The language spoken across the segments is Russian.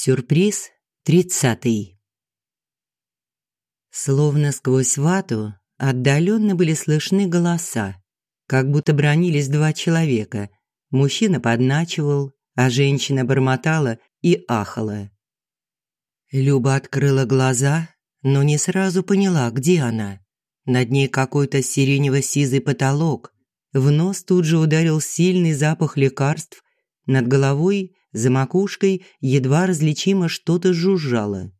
Сюрприз тридцатый. Словно сквозь вату отдаленно были слышны голоса, как будто бронились два человека. Мужчина подначивал, а женщина бормотала и ахала. Люба открыла глаза, но не сразу поняла, где она. Над ней какой-то сиренево-сизый потолок. В нос тут же ударил сильный запах лекарств. Над головой за макушкой едва различимо что-то жужжало.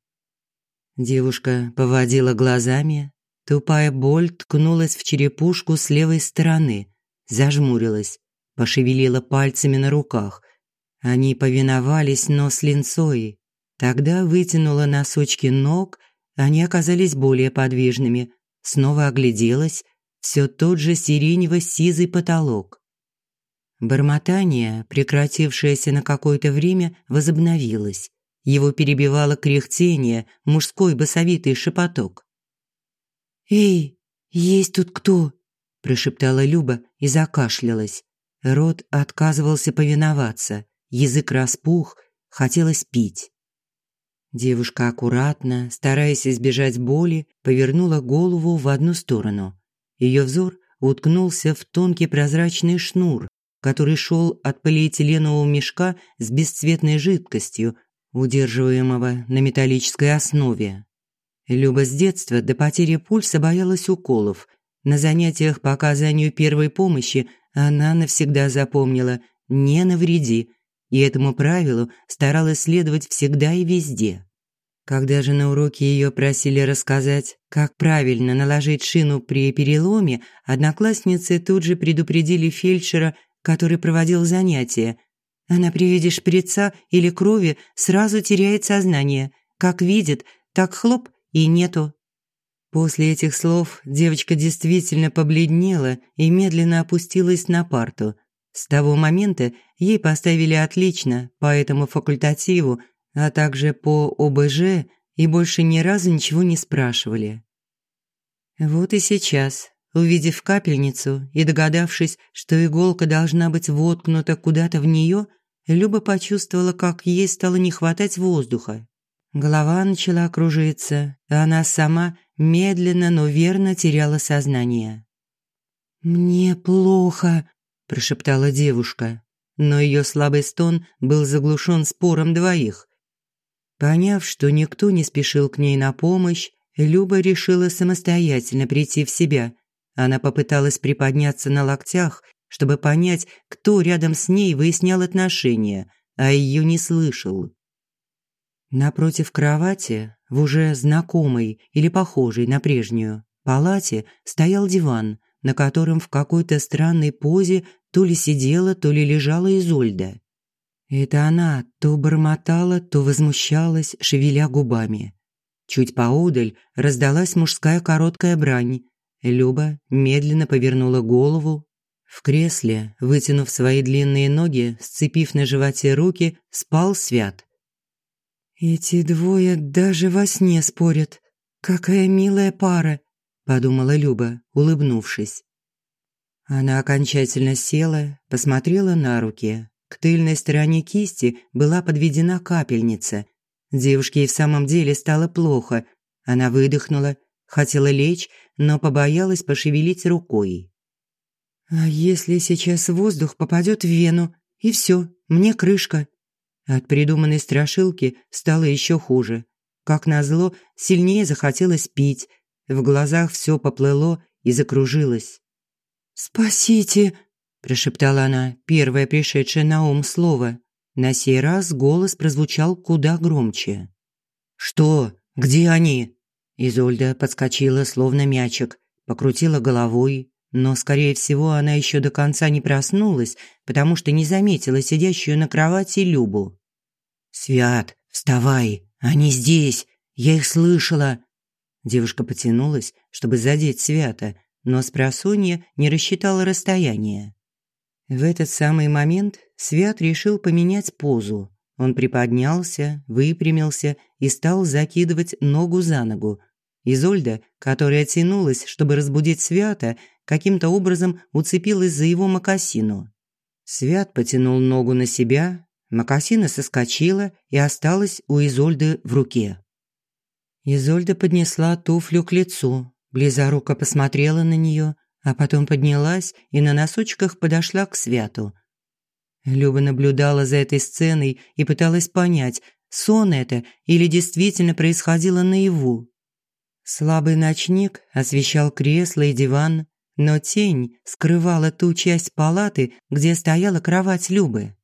Девушка поводила глазами. Тупая боль ткнулась в черепушку с левой стороны. Зажмурилась, пошевелила пальцами на руках. Они повиновались, но с линцой. Тогда вытянула носочки ног, они оказались более подвижными. Снова огляделась, все тот же сиренево-сизый потолок. Бормотание, прекратившееся на какое-то время, возобновилось. Его перебивало кряхтение, мужской басовитый шепоток. «Эй, есть тут кто?» – прошептала Люба и закашлялась. Рот отказывался повиноваться, язык распух, хотелось пить. Девушка аккуратно, стараясь избежать боли, повернула голову в одну сторону. Ее взор уткнулся в тонкий прозрачный шнур, который шел от полиэтиленового мешка с бесцветной жидкостью, удерживаемого на металлической основе. Люба с детства до потери пульса боялась уколов. На занятиях по оказанию первой помощи она навсегда запомнила «не навреди», и этому правилу старалась следовать всегда и везде. Когда же на уроке ее просили рассказать, как правильно наложить шину при переломе, одноклассницы тут же предупредили фельдшера который проводил занятия. Она при виде шприца или крови сразу теряет сознание. Как видит, так хлоп и нету. После этих слов девочка действительно побледнела и медленно опустилась на парту. С того момента ей поставили отлично по этому факультативу, а также по ОБЖ и больше ни разу ничего не спрашивали. Вот и сейчас Увидев капельницу и догадавшись, что иголка должна быть воткнута куда-то в нее, Люба почувствовала, как ей стало не хватать воздуха. Голова начала кружиться, а она сама медленно, но верно теряла сознание. «Мне плохо», – прошептала девушка, но ее слабый стон был заглушен спором двоих. Поняв, что никто не спешил к ней на помощь, Люба решила самостоятельно прийти в себя она попыталась приподняться на локтях, чтобы понять, кто рядом с ней выяснял отношения, а ее не слышал. Напротив кровати, в уже знакомой или похожей на прежнюю палате, стоял диван, на котором в какой-то странной позе то ли сидела, то ли лежала Изольда. Это она то бормотала, то возмущалась, шевеля губами. Чуть поодаль раздалась мужская короткая брань, Люба медленно повернула голову. В кресле, вытянув свои длинные ноги, сцепив на животе руки, спал Свят. «Эти двое даже во сне спорят. Какая милая пара!» – подумала Люба, улыбнувшись. Она окончательно села, посмотрела на руки. К тыльной стороне кисти была подведена капельница. Девушке и в самом деле стало плохо. Она выдохнула, хотела лечь, но побоялась пошевелить рукой. «А если сейчас воздух попадет в вену, и все, мне крышка?» От придуманной страшилки стало еще хуже. Как назло, сильнее захотелось пить. В глазах все поплыло и закружилось. «Спасите!» – прошептала она, первое пришедшее на ум слово. На сей раз голос прозвучал куда громче. «Что? Где они?» Изольда подскочила, словно мячик, покрутила головой, но, скорее всего, она еще до конца не проснулась, потому что не заметила сидящую на кровати Любу. «Свят, вставай! Они здесь! Я их слышала!» Девушка потянулась, чтобы задеть Свята, но с просонья не рассчитала расстояние. В этот самый момент Свят решил поменять позу. Он приподнялся, выпрямился и стал закидывать ногу за ногу, Изольда, которая тянулась, чтобы разбудить Свята, каким-то образом уцепилась за его мокасину. Свят потянул ногу на себя, Макасина соскочила и осталась у Изольды в руке. Изольда поднесла туфлю к лицу, близоруко посмотрела на нее, а потом поднялась и на носочках подошла к Святу. Люба наблюдала за этой сценой и пыталась понять, сон это или действительно происходило наяву. Слабый ночник освещал кресло и диван, но тень скрывала ту часть палаты, где стояла кровать Любы.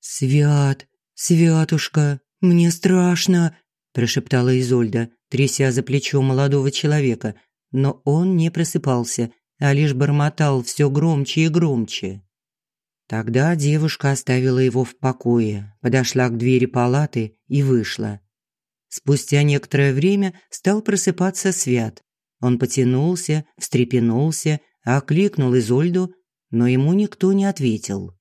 «Свят, Святушка, мне страшно!» – прошептала Изольда, тряся за плечо молодого человека, но он не просыпался, а лишь бормотал все громче и громче. Тогда девушка оставила его в покое, подошла к двери палаты и вышла. Спустя некоторое время стал просыпаться Свят. Он потянулся, встрепенулся, окликнул Изольду, но ему никто не ответил.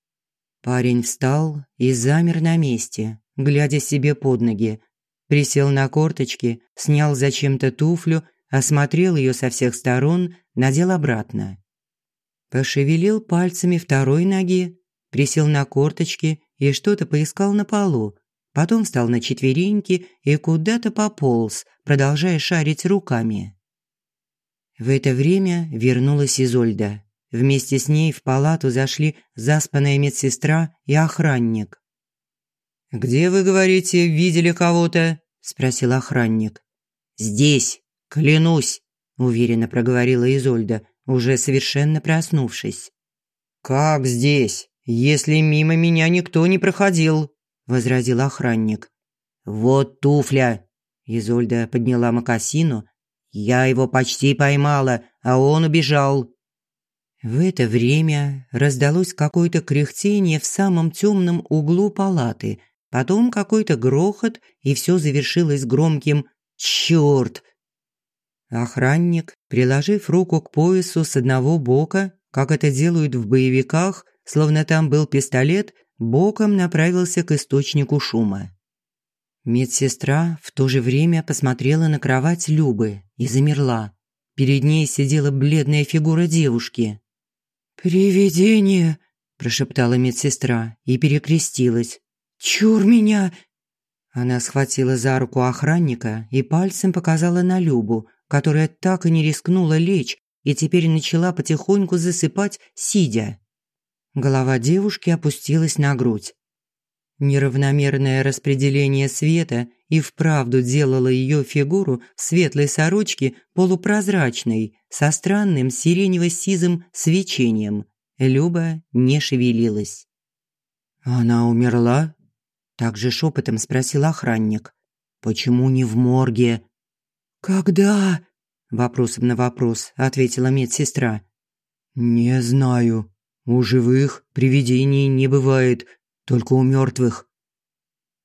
Парень встал и замер на месте, глядя себе под ноги. Присел на корточки, снял зачем-то туфлю, осмотрел ее со всех сторон, надел обратно. Пошевелил пальцами второй ноги, присел на корточки и что-то поискал на полу. Потом встал на четвереньки и куда-то пополз, продолжая шарить руками. В это время вернулась Изольда. Вместе с ней в палату зашли заспанная медсестра и охранник. «Где, вы говорите, видели кого-то?» – спросил охранник. «Здесь, клянусь», – уверенно проговорила Изольда, уже совершенно проснувшись. «Как здесь, если мимо меня никто не проходил?» – возразил охранник. «Вот туфля!» – Изольда подняла мокасину. «Я его почти поймала, а он убежал». В это время раздалось какое-то кряхтение в самом темном углу палаты, потом какой-то грохот, и все завершилось громким «Чёрт!». Охранник, приложив руку к поясу с одного бока, как это делают в боевиках, словно там был пистолет, боком направился к источнику шума. Медсестра в то же время посмотрела на кровать Любы и замерла. Перед ней сидела бледная фигура девушки. «Привидение!» – прошептала медсестра и перекрестилась. «Чур меня!» Она схватила за руку охранника и пальцем показала на Любу, которая так и не рискнула лечь и теперь начала потихоньку засыпать, сидя. Голова девушки опустилась на грудь. Неравномерное распределение света и вправду делало ее фигуру в светлой сорочке полупрозрачной, со странным сиренево-сизым свечением. Люба не шевелилась. «Она умерла?» – также шепотом спросил охранник. «Почему не в морге?» «Когда?» – вопросом на вопрос ответила медсестра. «Не знаю. У живых привидений не бывает, только у мертвых».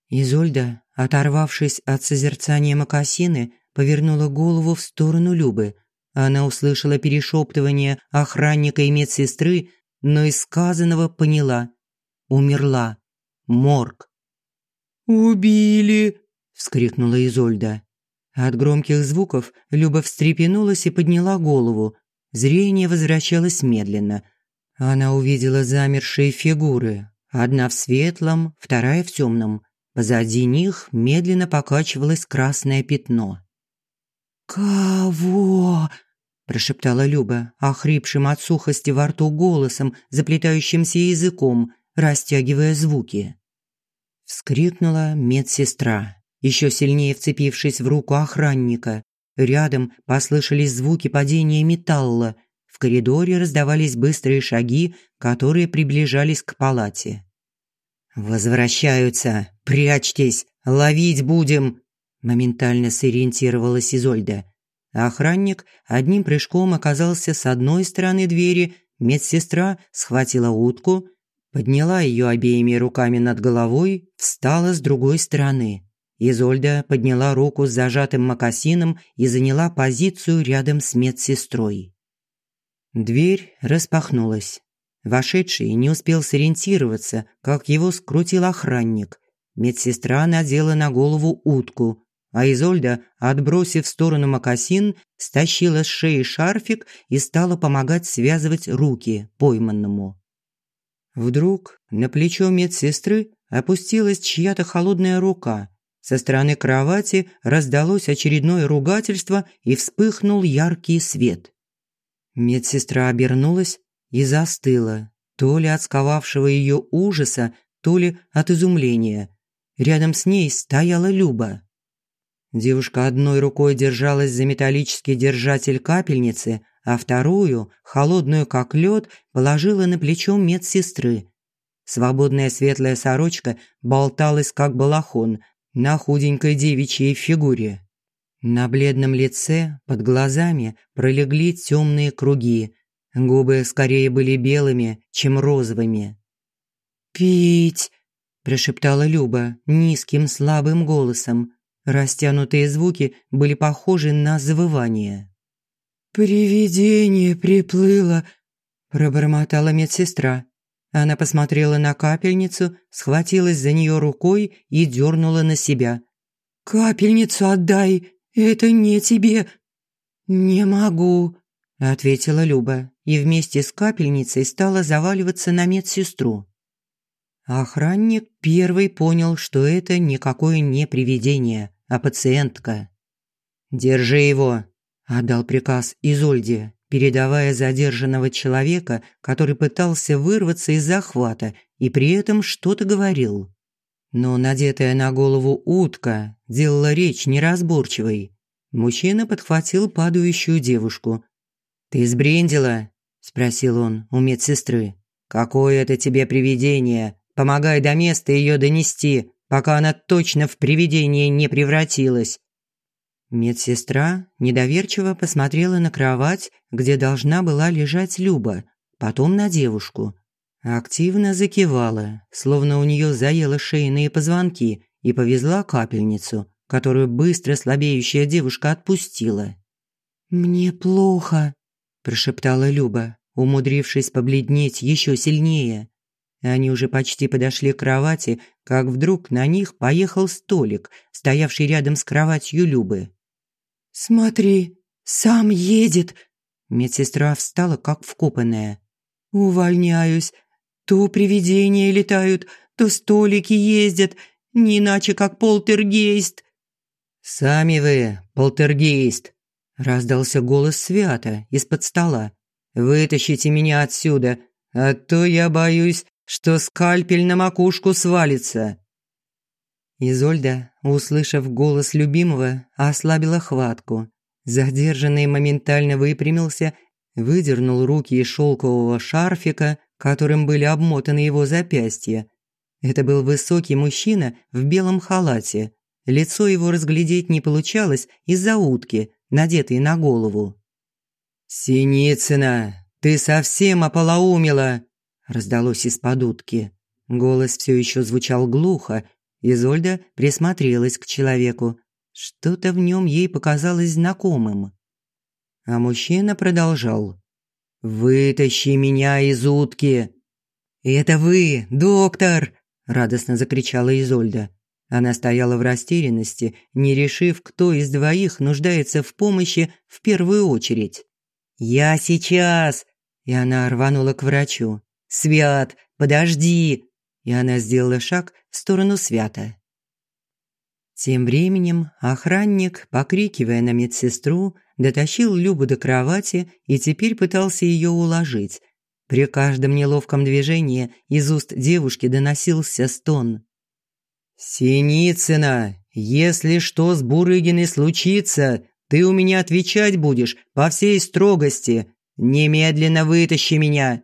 Изольда Оторвавшись от созерцания Макасины, повернула голову в сторону Любы. Она услышала перешептывание охранника и медсестры, но из сказанного поняла. Умерла. Морг. «Убили!» – вскрикнула Изольда. От громких звуков Люба встрепенулась и подняла голову. Зрение возвращалось медленно. Она увидела замершие фигуры. Одна в светлом, вторая в темном. Позади них медленно покачивалось красное пятно. «Кого?» – прошептала Люба, охрипшим от сухости во рту голосом, заплетающимся языком, растягивая звуки. Вскрикнула медсестра, еще сильнее вцепившись в руку охранника. Рядом послышались звуки падения металла. В коридоре раздавались быстрые шаги, которые приближались к палате. «Возвращаются! Прячьтесь! Ловить будем!» Моментально сориентировалась Изольда. Охранник одним прыжком оказался с одной стороны двери, медсестра схватила утку, подняла ее обеими руками над головой, встала с другой стороны. Изольда подняла руку с зажатым мокасином и заняла позицию рядом с медсестрой. Дверь распахнулась. Вошедший не успел сориентироваться, как его скрутил охранник. Медсестра надела на голову утку, а Изольда, отбросив в сторону мокасин, стащила с шеи шарфик и стала помогать связывать руки пойманному. Вдруг на плечо медсестры опустилась чья-то холодная рука. Со стороны кровати раздалось очередное ругательство и вспыхнул яркий свет. Медсестра обернулась и застыла, то ли от сковавшего ее ужаса, то ли от изумления. Рядом с ней стояла Люба. Девушка одной рукой держалась за металлический держатель капельницы, а вторую, холодную как лед, положила на плечо медсестры. Свободная светлая сорочка болталась как балахон на худенькой девичьей фигуре. На бледном лице, под глазами, пролегли темные круги. Губы скорее были белыми, чем розовыми. «Пить!» – прошептала Люба низким слабым голосом. Растянутые звуки были похожи на завывание. «Привидение приплыло», – пробормотала медсестра. Она посмотрела на капельницу, схватилась за нее рукой и дернула на себя. «Капельницу отдай, это не тебе». «Не могу», – ответила Люба и вместе с капельницей стала заваливаться на медсестру. Охранник первый понял, что это никакое не привидение, а пациентка. «Держи его», – отдал приказ Изольде, передавая задержанного человека, который пытался вырваться из захвата и при этом что-то говорил. Но надетая на голову утка делала речь неразборчивой. Мужчина подхватил падающую девушку. «Ты сбрендила?» – спросил он у медсестры. «Какое это тебе привидение? Помогай до места ее донести, пока она точно в привидение не превратилась». Медсестра недоверчиво посмотрела на кровать, где должна была лежать Люба, потом на девушку. Активно закивала, словно у нее заело шейные позвонки, и повезла капельницу, которую быстро слабеющая девушка отпустила. «Мне плохо», – прошептала Люба, умудрившись побледнеть еще сильнее. Они уже почти подошли к кровати, как вдруг на них поехал столик, стоявший рядом с кроватью Любы. «Смотри, сам едет!» Медсестра встала, как вкопанная. «Увольняюсь. То привидения летают, то столики ездят, не иначе как полтергейст». «Сами вы, полтергейст!» – раздался голос Свята из-под стола. «Вытащите меня отсюда, а то я боюсь, что скальпель на макушку свалится». Изольда, услышав голос любимого, ослабила хватку. Задержанный моментально выпрямился, выдернул руки из шелкового шарфика, которым были обмотаны его запястья. Это был высокий мужчина в белом халате. Лицо его разглядеть не получалось из-за утки, надетой на голову. «Синицына, ты совсем ополоумела!» раздалось из-под утки. Голос все еще звучал глухо, Изольда присмотрелась к человеку. Что-то в нем ей показалось знакомым. А мужчина продолжал. «Вытащи меня из утки!» «Это вы, доктор!» – радостно закричала Изольда. Она стояла в растерянности, не решив, кто из двоих нуждается в помощи в первую очередь. «Я сейчас!» И она рванула к врачу. «Свят, подожди!» И она сделала шаг в сторону Свята. Тем временем охранник, покрикивая на медсестру, дотащил Любу до кровати и теперь пытался ее уложить. При каждом неловком движении из уст девушки доносился стон. «Синицына, если что с Бурыгиной случится, ты у меня отвечать будешь по всей строгости. Немедленно вытащи меня!»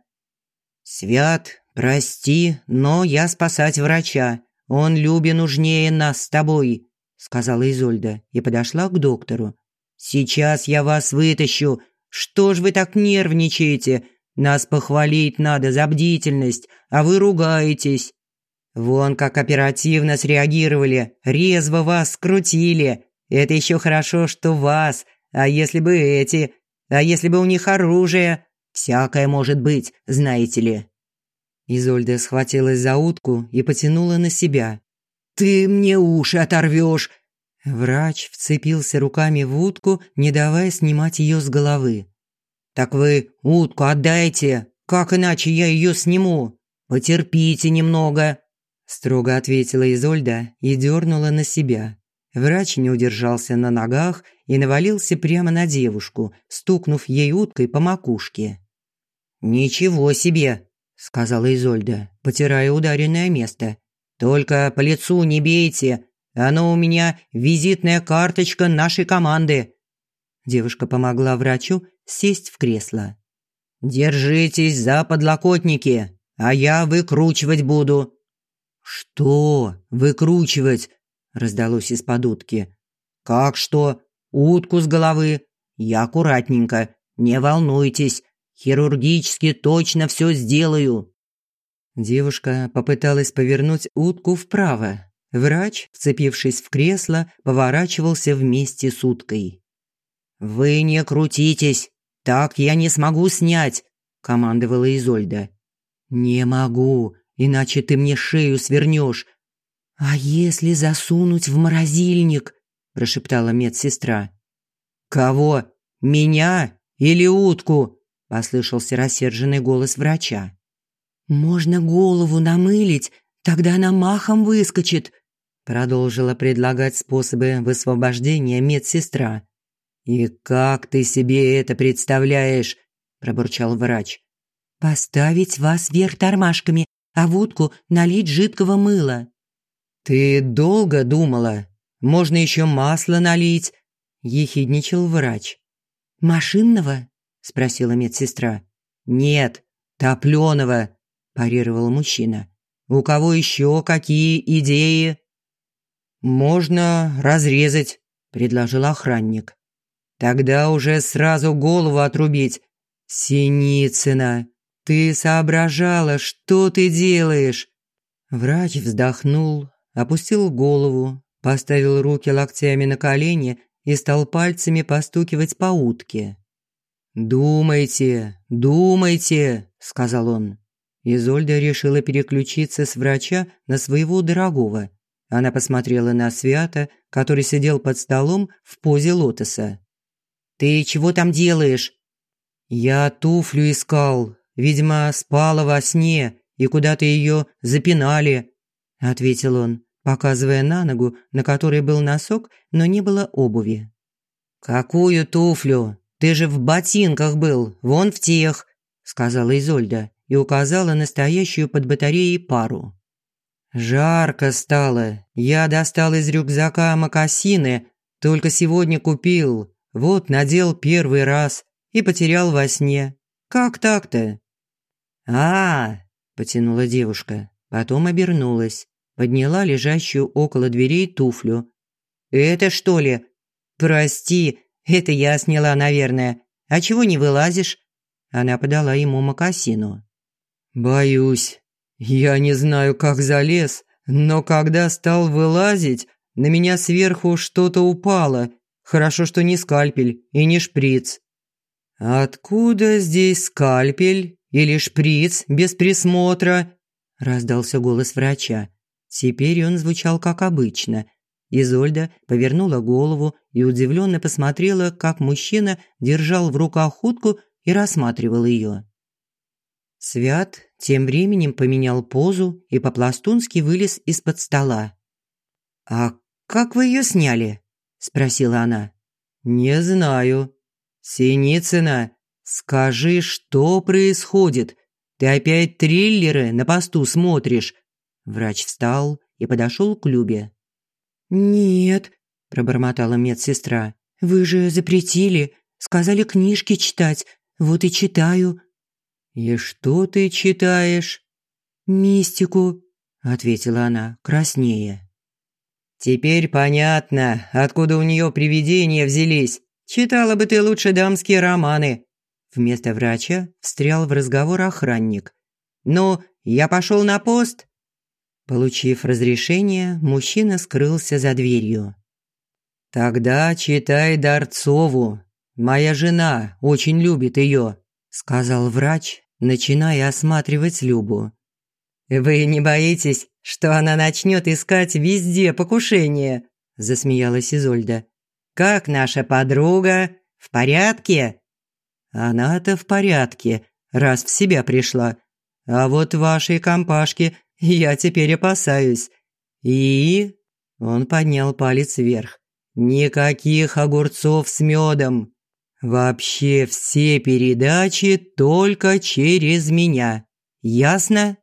«Свят, прости, но я спасать врача. Он Любе нужнее нас с тобой», – сказала Изольда и подошла к доктору. «Сейчас я вас вытащу. Что ж вы так нервничаете? Нас похвалить надо за бдительность, а вы ругаетесь. Вон как оперативно среагировали, резво вас скрутили. Это еще хорошо, что вас, а если бы эти, а если бы у них оружие? Всякое может быть, знаете ли». Изольда схватилась за утку и потянула на себя. «Ты мне уши оторвешь!» Врач вцепился руками в утку, не давая снимать ее с головы. «Так вы утку отдайте, как иначе я ее сниму?» – потерпите немного», – строго ответила Изольда и дернула на себя. Врач не удержался на ногах и навалился прямо на девушку, стукнув ей уткой по макушке. «Ничего себе!» – сказала Изольда, потирая ударенное место. «Только по лицу не бейте, оно у меня визитная карточка нашей команды». Девушка помогла врачу сесть в кресло. «Держитесь за подлокотники, а я выкручивать буду». «Что выкручивать?» – раздалось из-под утки. «Как что? Утку с головы. Я аккуратненько, не волнуйтесь, хирургически точно все сделаю». Девушка попыталась повернуть утку вправо. Врач, вцепившись в кресло, поворачивался вместе с уткой. «Вы не крутитесь, так я не смогу снять», – командовала Изольда. «Не могу, иначе ты мне шею свернешь». «А если засунуть в морозильник?» – прошептала медсестра. «Кого? Меня или утку?» – послышался рассерженный голос врача. «Можно голову намылить, тогда она махом выскочит», – продолжила предлагать способы высвобождения медсестра. «И как ты себе это представляешь?» – пробурчал врач. «Поставить вас вверх тормашками, а в налить жидкого мыла». «Ты долго думала? Можно еще масло налить», – ехидничал врач. «Машинного?» – спросила медсестра. «Нет, топлёного», – парировал мужчина. «У кого еще какие идеи?» «Можно разрезать», – предложил охранник. «Тогда уже сразу голову отрубить. Синицына, ты соображала, что ты делаешь?» Врач вздохнул, опустил голову, поставил руки локтями на колени и стал пальцами постукивать по утке. «Думайте, думайте», – сказал он. Изольда решила переключиться с врача на своего дорогого. Она посмотрела на Свята, который сидел под столом в позе лотоса. «Ты чего там делаешь?» «Я туфлю искал. Видимо, спала во сне, и куда-то ее запинали ответил он, показывая на ногу, на которой был носок, но не было обуви. Какую туфлю? Ты же в ботинках был, вон в тех, сказала Изольда и указала на стоящую под батареей пару. Жарко стало. Я достал из рюкзака мокасины, только сегодня купил. Вот надел первый раз и потерял во сне. Как так-то? А, -а, -а потянула девушка, потом обернулась подняла лежащую около дверей туфлю. «Это что ли? Прости, это я сняла, наверное. А чего не вылазишь?» Она подала ему мокасину. «Боюсь. Я не знаю, как залез, но когда стал вылазить, на меня сверху что-то упало. Хорошо, что не скальпель и не шприц». «Откуда здесь скальпель или шприц без присмотра?» – раздался голос врача. Теперь он звучал как обычно. Изольда повернула голову и удивленно посмотрела, как мужчина держал в руках утку и рассматривал ее. Свят тем временем поменял позу и по-пластунски вылез из-под стола. «А как вы ее сняли?» – спросила она. «Не знаю. Синицына, скажи, что происходит? Ты опять триллеры на посту смотришь? Врач встал и подошел к Любе. «Нет», – пробормотала медсестра. «Вы же запретили. Сказали книжки читать. Вот и читаю». «И что ты читаешь?» «Мистику», – ответила она, краснее. «Теперь понятно, откуда у нее привидения взялись. Читала бы ты лучше дамские романы». Вместо врача встрял в разговор охранник. «Ну, я пошел на пост, Получив разрешение, мужчина скрылся за дверью. «Тогда читай Дарцову. Моя жена очень любит ее», – сказал врач, начиная осматривать Любу. «Вы не боитесь, что она начнет искать везде покушение?» – засмеялась Изольда. «Как наша подруга? В порядке?» «Она-то в порядке, раз в себя пришла. А вот вашей компашки я теперь опасаюсь. И...» Он поднял палец вверх. «Никаких огурцов с медом. Вообще все передачи только через меня. Ясно?»